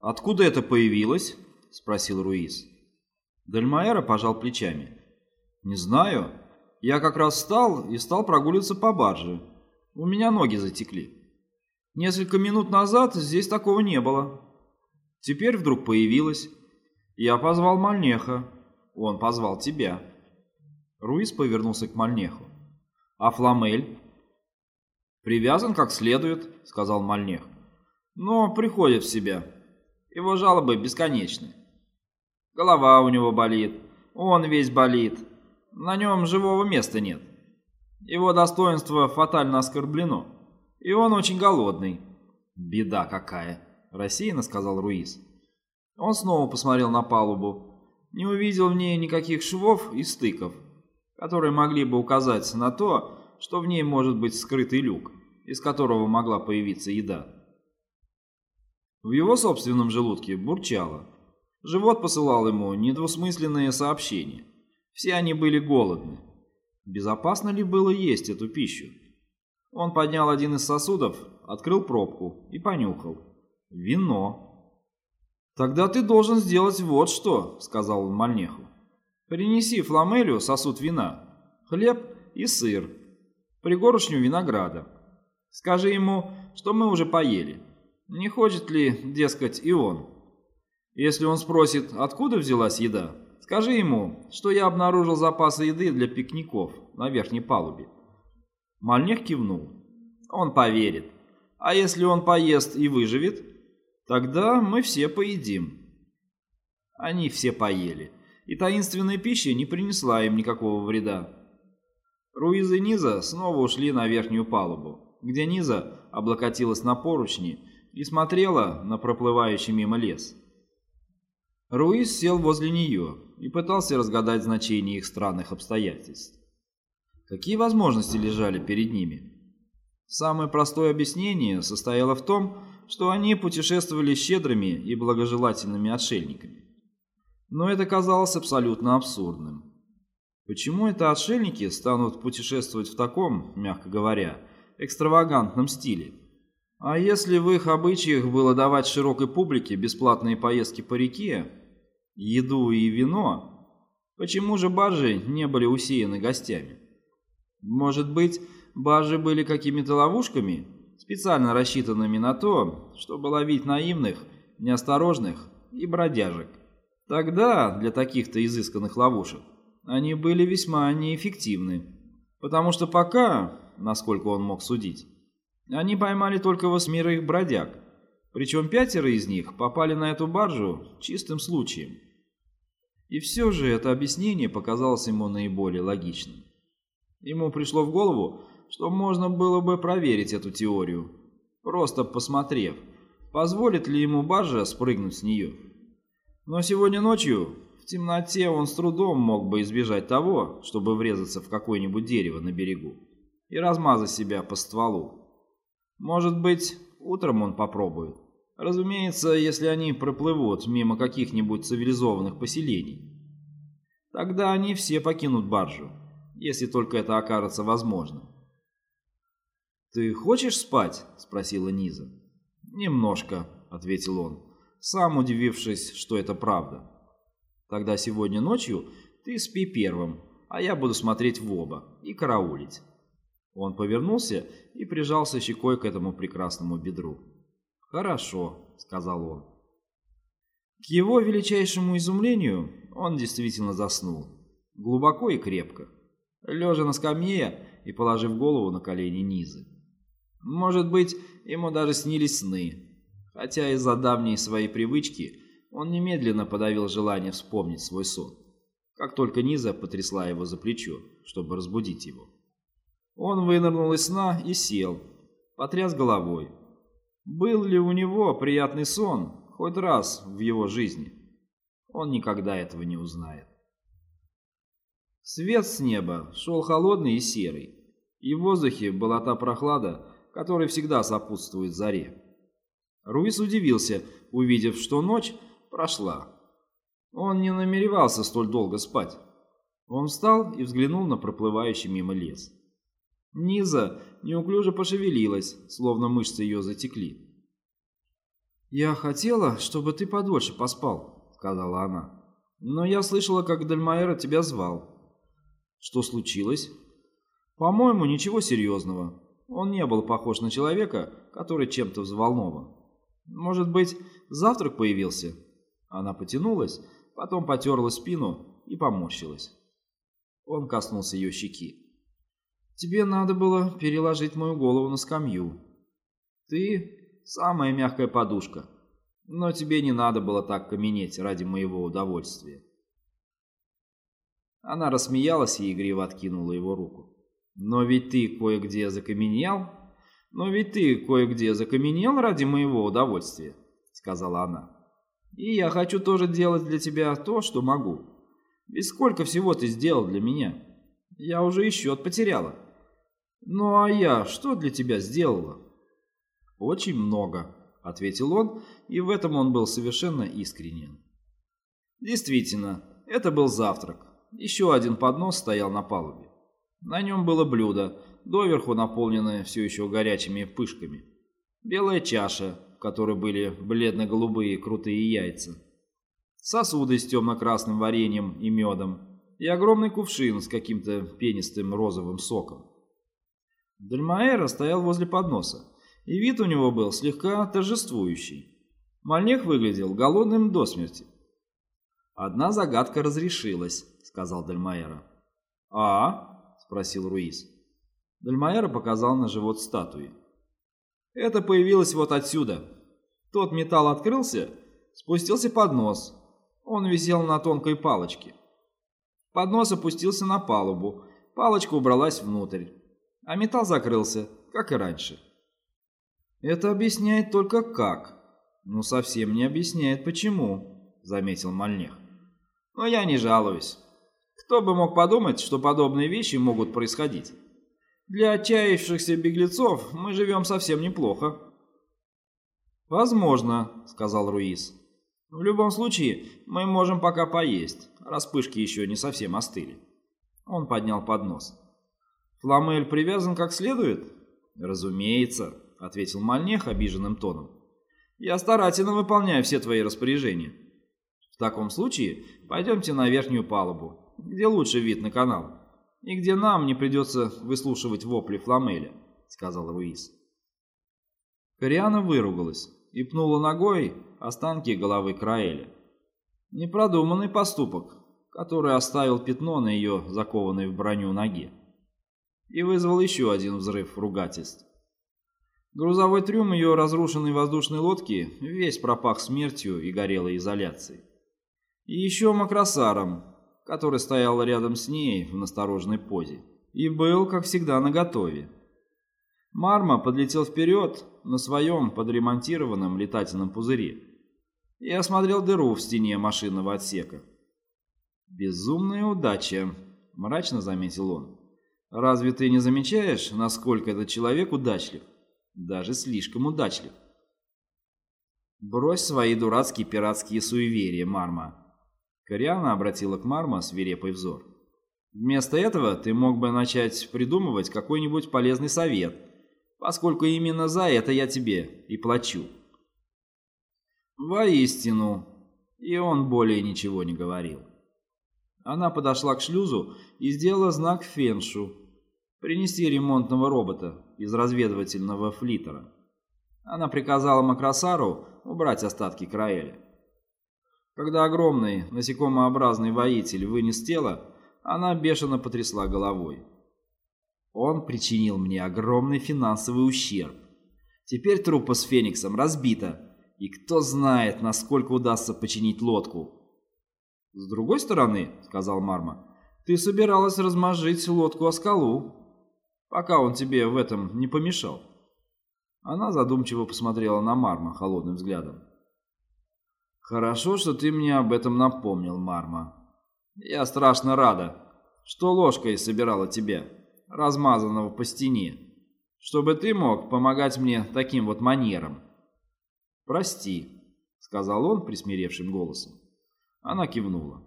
«Откуда это появилось?» — спросил Руис. Дальмаэра пожал плечами. «Не знаю. Я как раз встал и стал прогуливаться по барже. У меня ноги затекли. Несколько минут назад здесь такого не было. Теперь вдруг появилось. Я позвал Мальнеха. Он позвал тебя». Руис повернулся к Мальнеху. «А Фламель?» «Привязан как следует», — сказал Мальнех. «Но приходит в себя. Его жалобы бесконечны. Голова у него болит, он весь болит. На нем живого места нет. Его достоинство фатально оскорблено. И он очень голодный». «Беда какая!» — рассеянно сказал Руис. Он снова посмотрел на палубу. Не увидел в ней никаких швов и стыков, которые могли бы указать на то, что в ней может быть скрытый люк, из которого могла появиться еда. В его собственном желудке бурчало. Живот посылал ему недвусмысленные сообщения. Все они были голодны. Безопасно ли было есть эту пищу? Он поднял один из сосудов, открыл пробку и понюхал. Вино. «Тогда ты должен сделать вот что», — сказал он Мальнеху. «Принеси Фламелю сосуд вина, хлеб и сыр, пригоршню винограда. Скажи ему, что мы уже поели. Не хочет ли, дескать, и он? Если он спросит, откуда взялась еда, скажи ему, что я обнаружил запасы еды для пикников на верхней палубе». Мальнех кивнул. «Он поверит. А если он поест и выживет, тогда мы все поедим». Они все поели, и таинственная пища не принесла им никакого вреда. Руиз и Низа снова ушли на верхнюю палубу, где Низа облокотилась на поручни и смотрела на проплывающий мимо лес. Руиз сел возле нее и пытался разгадать значение их странных обстоятельств. Какие возможности лежали перед ними? Самое простое объяснение состояло в том, что они путешествовали щедрыми и благожелательными отшельниками. Но это казалось абсолютно абсурдным. Почему это отшельники станут путешествовать в таком, мягко говоря, экстравагантном стиле? А если в их обычаях было давать широкой публике бесплатные поездки по реке, еду и вино, почему же баржи не были усеяны гостями? Может быть, баржи были какими-то ловушками, специально рассчитанными на то, чтобы ловить наивных, неосторожных и бродяжек? Тогда для таких-то изысканных ловушек они были весьма неэффективны, потому что пока, насколько он мог судить, они поймали только восьмерых бродяг, причем пятеро из них попали на эту баржу чистым случаем. И все же это объяснение показалось ему наиболее логичным. Ему пришло в голову, что можно было бы проверить эту теорию, просто посмотрев, позволит ли ему баржа спрыгнуть с нее. Но сегодня ночью в темноте он с трудом мог бы избежать того, чтобы врезаться в какое-нибудь дерево на берегу и размазать себя по стволу. Может быть, утром он попробует. Разумеется, если они проплывут мимо каких-нибудь цивилизованных поселений. Тогда они все покинут баржу, если только это окажется возможным. «Ты хочешь спать?» – спросила Низа. «Немножко», – ответил он, сам удивившись, что это правда. Тогда сегодня ночью ты спи первым, а я буду смотреть в оба и караулить». Он повернулся и прижался щекой к этому прекрасному бедру. «Хорошо», — сказал он. К его величайшему изумлению он действительно заснул. Глубоко и крепко, лежа на скамье и положив голову на колени Низы. Может быть, ему даже снились сны, хотя из-за давней своей привычки он немедленно подавил желание вспомнить свой сон, как только Низа потрясла его за плечо, чтобы разбудить его. Он вынырнул из сна и сел, потряс головой. Был ли у него приятный сон хоть раз в его жизни? Он никогда этого не узнает. Свет с неба шел холодный и серый, и в воздухе была та прохлада, которая всегда сопутствует заре. Руис удивился, увидев, что ночь прошла. Он не намеревался столь долго спать. Он встал и взглянул на проплывающий мимо лес. Низа неуклюже пошевелилась, словно мышцы ее затекли. «Я хотела, чтобы ты подольше поспал», — сказала она. «Но я слышала, как Дальмаэра тебя звал». «Что случилось?» «По-моему, ничего серьезного. Он не был похож на человека, который чем-то взволнован. Может быть, завтрак появился?» Она потянулась, потом потерла спину и поморщилась. Он коснулся ее щеки. «Тебе надо было переложить мою голову на скамью. Ты самая мягкая подушка, но тебе не надо было так каменеть ради моего удовольствия». Она рассмеялась и игриво откинула его руку. «Но ведь ты кое-где закаменел? Но ведь ты кое-где закаменел ради моего удовольствия», — сказала она. «И я хочу тоже делать для тебя то, что могу. Ведь сколько всего ты сделал для меня? Я уже и счет потеряла. Ну а я что для тебя сделала?» «Очень много», — ответил он, и в этом он был совершенно искренен. Действительно, это был завтрак. Еще один поднос стоял на палубе. На нем было блюдо, доверху наполненное все еще горячими пышками. Белая чаша, в которой были бледно-голубые крутые яйца. Сосуды с темно-красным вареньем и медом. И огромный кувшин с каким-то пенистым розовым соком. Дальмаэра стоял возле подноса, и вид у него был слегка торжествующий. Мальнех выглядел голодным до смерти. «Одна загадка разрешилась», — сказал Дальмаэра. «А?» спросил Руис. Дальмаэра показал на живот статуи. Это появилось вот отсюда. Тот металл открылся, спустился под нос. Он висел на тонкой палочке. Поднос опустился на палубу, палочка убралась внутрь, а металл закрылся, как и раньше. Это объясняет только как, но совсем не объясняет почему, заметил Мальнех. Но я не жалуюсь. Кто бы мог подумать, что подобные вещи могут происходить? Для отчаявшихся беглецов мы живем совсем неплохо. «Возможно», — сказал Руис. «В любом случае, мы можем пока поесть, распышки еще не совсем остыли». Он поднял поднос. «Фламель привязан как следует?» «Разумеется», — ответил Мальнех обиженным тоном. «Я старательно выполняю все твои распоряжения. В таком случае пойдемте на верхнюю палубу где лучший вид на канал, и где нам не придется выслушивать вопли Фламеля», — сказал Руис. Кориана выругалась и пнула ногой останки головы Краэля. Непродуманный поступок, который оставил пятно на ее закованной в броню ноге. И вызвал еще один взрыв ругательств. Грузовой трюм ее разрушенной воздушной лодки весь пропах смертью и горелой изоляцией. И еще макросаром, который стоял рядом с ней в настороженной позе и был, как всегда, наготове. Марма подлетел вперед на своем подремонтированном летательном пузыре и осмотрел дыру в стене машинного отсека. «Безумная удача», — мрачно заметил он. «Разве ты не замечаешь, насколько этот человек удачлив? Даже слишком удачлив». «Брось свои дурацкие пиратские суеверия, Марма», Кориана обратила к Марма свирепый взор. «Вместо этого ты мог бы начать придумывать какой-нибудь полезный совет, поскольку именно за это я тебе и плачу». «Воистину». И он более ничего не говорил. Она подошла к шлюзу и сделала знак Феншу принести ремонтного робота из разведывательного флитера. Она приказала Макросару убрать остатки Краэля. Когда огромный, насекомообразный воитель вынес тело, она бешено потрясла головой. Он причинил мне огромный финансовый ущерб. Теперь трупа с Фениксом разбита, и кто знает, насколько удастся починить лодку. «С другой стороны, — сказал Марма, — ты собиралась размажить лодку о скалу, пока он тебе в этом не помешал». Она задумчиво посмотрела на Марма холодным взглядом. «Хорошо, что ты мне об этом напомнил, Марма. Я страшно рада, что ложкой собирала тебя, размазанного по стене, чтобы ты мог помогать мне таким вот манером». «Прости», — сказал он присмиревшим голосом. Она кивнула.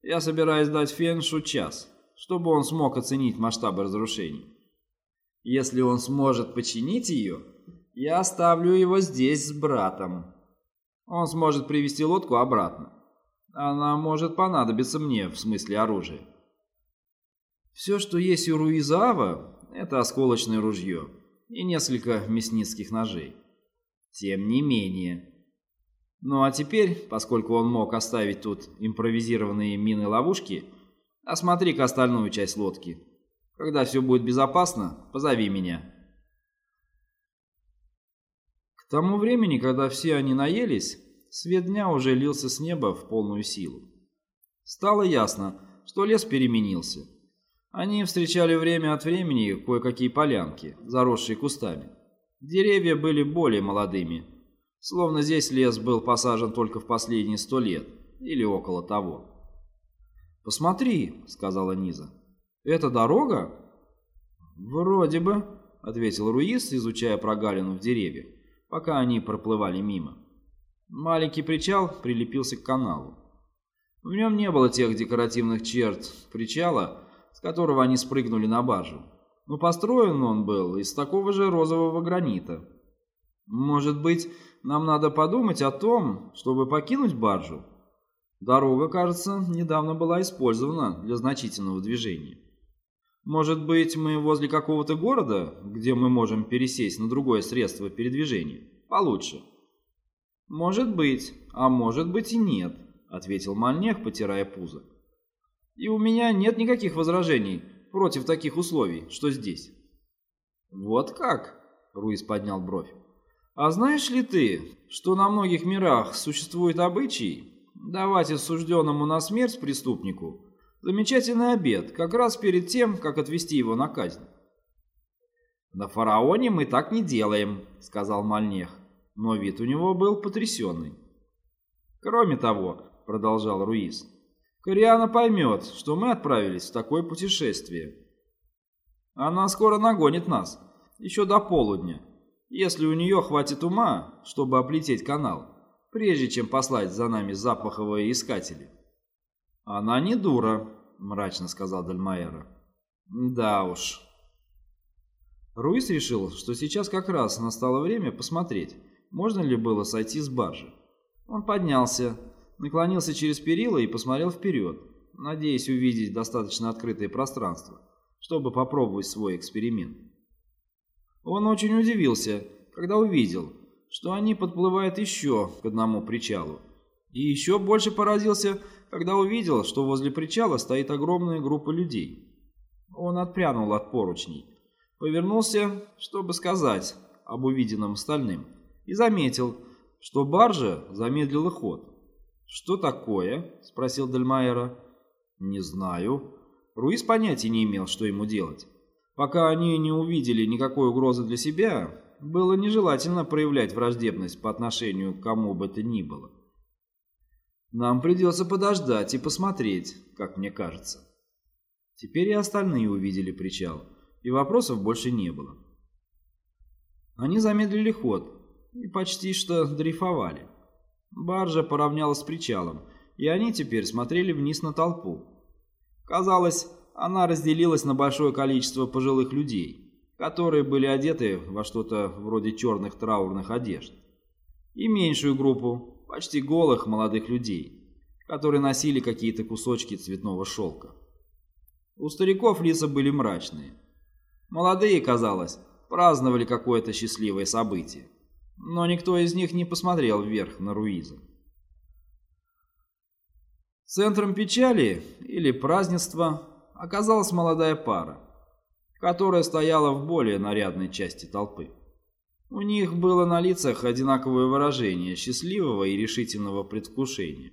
«Я собираюсь дать Феншу час, чтобы он смог оценить масштабы разрушений. Если он сможет починить ее, Я оставлю его здесь с братом. Он сможет привести лодку обратно. Она может понадобиться мне в смысле оружия. Все, что есть у Руизава, это осколочное ружье и несколько мясницких ножей. Тем не менее. Ну а теперь, поскольку он мог оставить тут импровизированные мины-ловушки, осмотри-ка остальную часть лодки. Когда все будет безопасно, позови меня. К тому времени, когда все они наелись, свет дня уже лился с неба в полную силу. Стало ясно, что лес переменился. Они встречали время от времени кое-какие полянки, заросшие кустами. Деревья были более молодыми, словно здесь лес был посажен только в последние сто лет или около того. «Посмотри», — сказала Низа. «Это дорога?» «Вроде бы», — ответил Руис, изучая прогалину в деревьях, пока они проплывали мимо. Маленький причал прилепился к каналу. В нем не было тех декоративных черт причала, с которого они спрыгнули на баржу. Но построен он был из такого же розового гранита. Может быть, нам надо подумать о том, чтобы покинуть баржу? Дорога, кажется, недавно была использована для значительного движения. Может быть, мы возле какого-то города, где мы можем пересесть на другое средство передвижения? Получше. Может быть, а может быть и нет, ответил Мальнех, потирая пузо. И у меня нет никаких возражений против таких условий, что здесь. Вот как? Руис поднял бровь. А знаешь ли ты, что на многих мирах существует обычай давать осужденному на смерть преступнику замечательный обед, как раз перед тем, как отвести его на казнь? «На фараоне мы так не делаем», — сказал Мальнех, но вид у него был потрясенный. «Кроме того», — продолжал Руис, — Кориана поймет, что мы отправились в такое путешествие. Она скоро нагонит нас, еще до полудня, если у нее хватит ума, чтобы оплететь канал, прежде чем послать за нами запаховые искатели. Она не дура, мрачно сказал Дальмаэра. Да уж. Руис решил, что сейчас как раз настало время посмотреть, можно ли было сойти с баржи. Он поднялся, наклонился через перила и посмотрел вперед, надеясь увидеть достаточно открытое пространство, чтобы попробовать свой эксперимент. Он очень удивился, когда увидел, что они подплывают еще к одному причалу, и еще больше поразился, когда увидел, что возле причала стоит огромная группа людей. Он отпрянул от поручней, повернулся, чтобы сказать об увиденном остальным, и заметил, что баржа замедлила ход. «Что такое?» — спросил Дельмайера. «Не знаю». Руис понятия не имел, что ему делать. Пока они не увидели никакой угрозы для себя, было нежелательно проявлять враждебность по отношению к кому бы то ни было. Нам придется подождать и посмотреть, как мне кажется. Теперь и остальные увидели причал, и вопросов больше не было. Они замедлили ход и почти что дрейфовали. Баржа поравнялась с причалом, и они теперь смотрели вниз на толпу. Казалось, она разделилась на большое количество пожилых людей, которые были одеты во что-то вроде черных траурных одежд, и меньшую группу, почти голых молодых людей, которые носили какие-то кусочки цветного шелка. У стариков лица были мрачные. Молодые, казалось, праздновали какое-то счастливое событие но никто из них не посмотрел вверх на Руиза. Центром печали или празднества оказалась молодая пара, которая стояла в более нарядной части толпы. У них было на лицах одинаковое выражение счастливого и решительного предвкушения.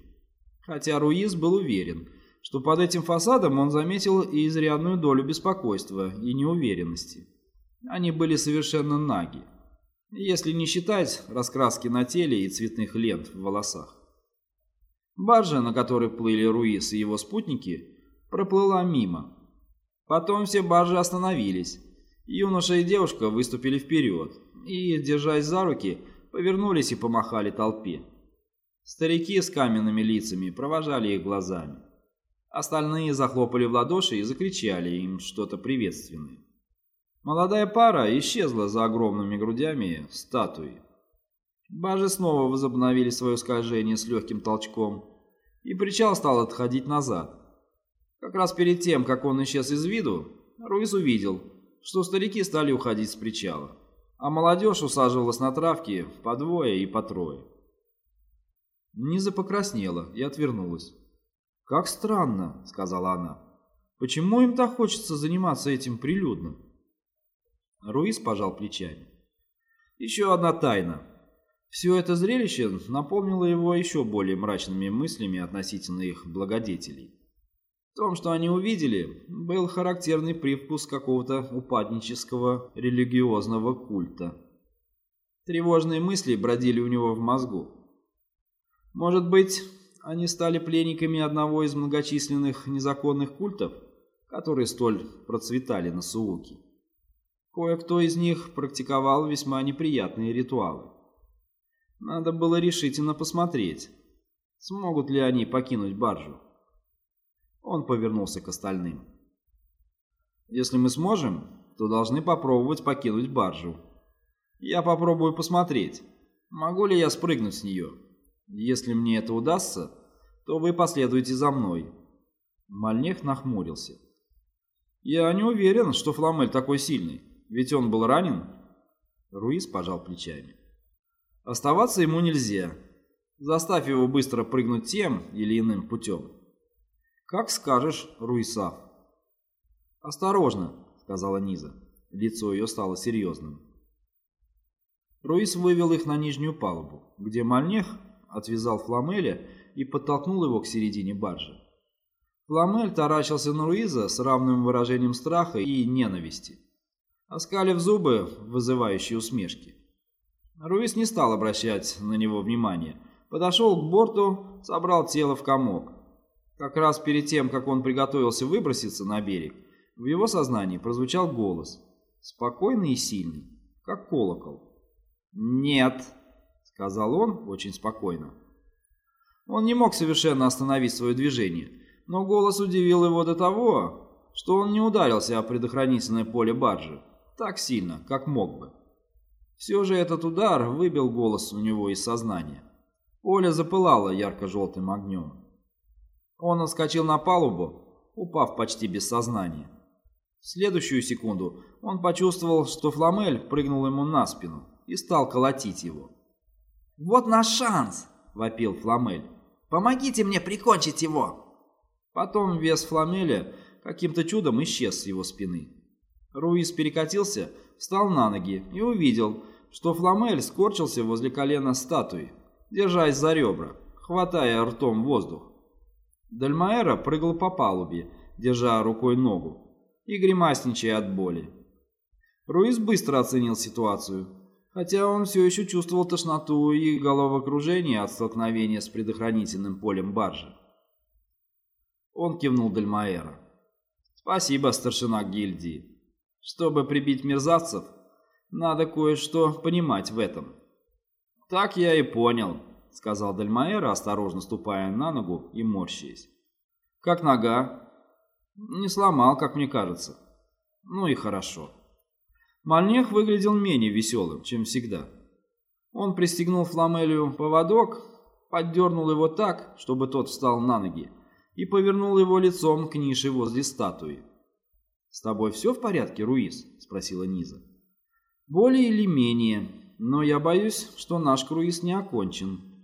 Хотя Руиз был уверен, что под этим фасадом он заметил и изрядную долю беспокойства и неуверенности. Они были совершенно наги если не считать раскраски на теле и цветных лент в волосах. Баржа, на которой плыли Руис и его спутники, проплыла мимо. Потом все баржи остановились. Юноша и девушка выступили вперед и, держась за руки, повернулись и помахали толпе. Старики с каменными лицами провожали их глазами. Остальные захлопали в ладоши и закричали им что-то приветственное. Молодая пара исчезла за огромными грудями статуи. Бажи снова возобновили свое скольжение с легким толчком, и причал стал отходить назад. Как раз перед тем, как он исчез из виду, Руиз увидел, что старики стали уходить с причала, а молодежь усаживалась на травке по двое и по трое. Низа покраснела и отвернулась. «Как странно», — сказала она. «Почему им так хочется заниматься этим прилюдно?» Руис пожал плечами. «Еще одна тайна. Все это зрелище наполнило его еще более мрачными мыслями относительно их благодетелей. В том, что они увидели, был характерный привкус какого-то упаднического религиозного культа. Тревожные мысли бродили у него в мозгу. Может быть, они стали пленниками одного из многочисленных незаконных культов, которые столь процветали на Сууке. Кое-кто из них практиковал весьма неприятные ритуалы. Надо было решительно посмотреть, смогут ли они покинуть баржу. Он повернулся к остальным. «Если мы сможем, то должны попробовать покинуть баржу. Я попробую посмотреть, могу ли я спрыгнуть с нее. Если мне это удастся, то вы последуете за мной». Мальнех нахмурился. «Я не уверен, что Фламель такой сильный, ведь он был ранен». Руис пожал плечами. Оставаться ему нельзя. Заставь его быстро прыгнуть тем или иным путем. Как скажешь, Руисав. Осторожно, сказала Низа. Лицо ее стало серьезным. Руис вывел их на нижнюю палубу, где Мальнех отвязал Фламеля и подтолкнул его к середине баржи. Фламель таращился на Руиза с равным выражением страха и ненависти, оскалив зубы, вызывающие усмешки. Руис не стал обращать на него внимания. Подошел к борту, собрал тело в комок. Как раз перед тем, как он приготовился выброситься на берег, в его сознании прозвучал голос. Спокойный и сильный, как колокол. «Нет», — сказал он очень спокойно. Он не мог совершенно остановить свое движение, но голос удивил его до того, что он не ударился о предохранительное поле баржи так сильно, как мог бы. Все же этот удар выбил голос у него из сознания. Оля запылала ярко-желтым огнем. Он отскочил на палубу, упав почти без сознания. В следующую секунду он почувствовал, что Фламель прыгнул ему на спину и стал колотить его. «Вот наш шанс!» – вопил Фламель. «Помогите мне прикончить его!» Потом вес Фламеля каким-то чудом исчез с его спины. Руис перекатился встал на ноги и увидел, что Фламель скорчился возле колена статуи, держась за ребра, хватая ртом воздух. Дальмаэра прыгал по палубе, держа рукой ногу и гримасничая от боли. Руис быстро оценил ситуацию, хотя он все еще чувствовал тошноту и головокружение от столкновения с предохранительным полем баржи. Он кивнул Дальмаэра. «Спасибо, старшина гильдии. Чтобы прибить мерзавцев, надо кое-что понимать в этом. «Так я и понял», — сказал Дальмаэра, осторожно ступая на ногу и морщаясь. «Как нога?» «Не сломал, как мне кажется». «Ну и хорошо». Мальнех выглядел менее веселым, чем всегда. Он пристегнул Фламелию поводок, поддернул его так, чтобы тот встал на ноги, и повернул его лицом к нише возле статуи. «С тобой все в порядке, Руис?» – спросила Низа. «Более или менее, но я боюсь, что наш круиз не окончен.